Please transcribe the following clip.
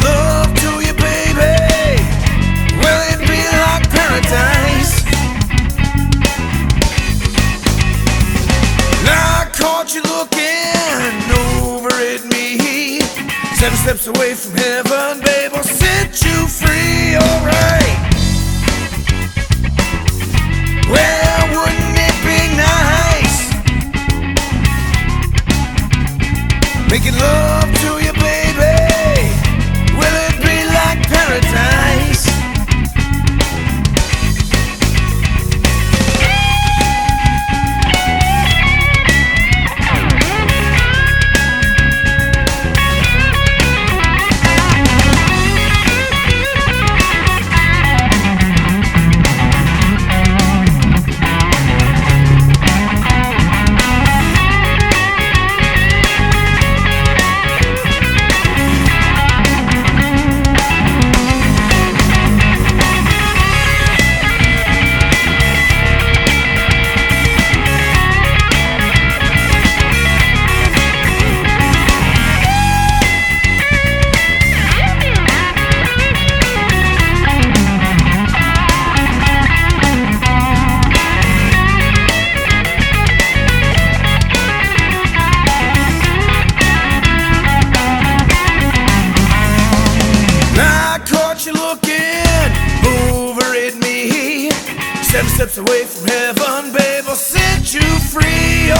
love to you, baby. Will it be like paradise? I caught you looking over at me. Seven steps away from heaven, babe. I'll set you free, alright. Well, wouldn't it be nice making love to you? Seven steps away from heaven, babe. I'll set you free,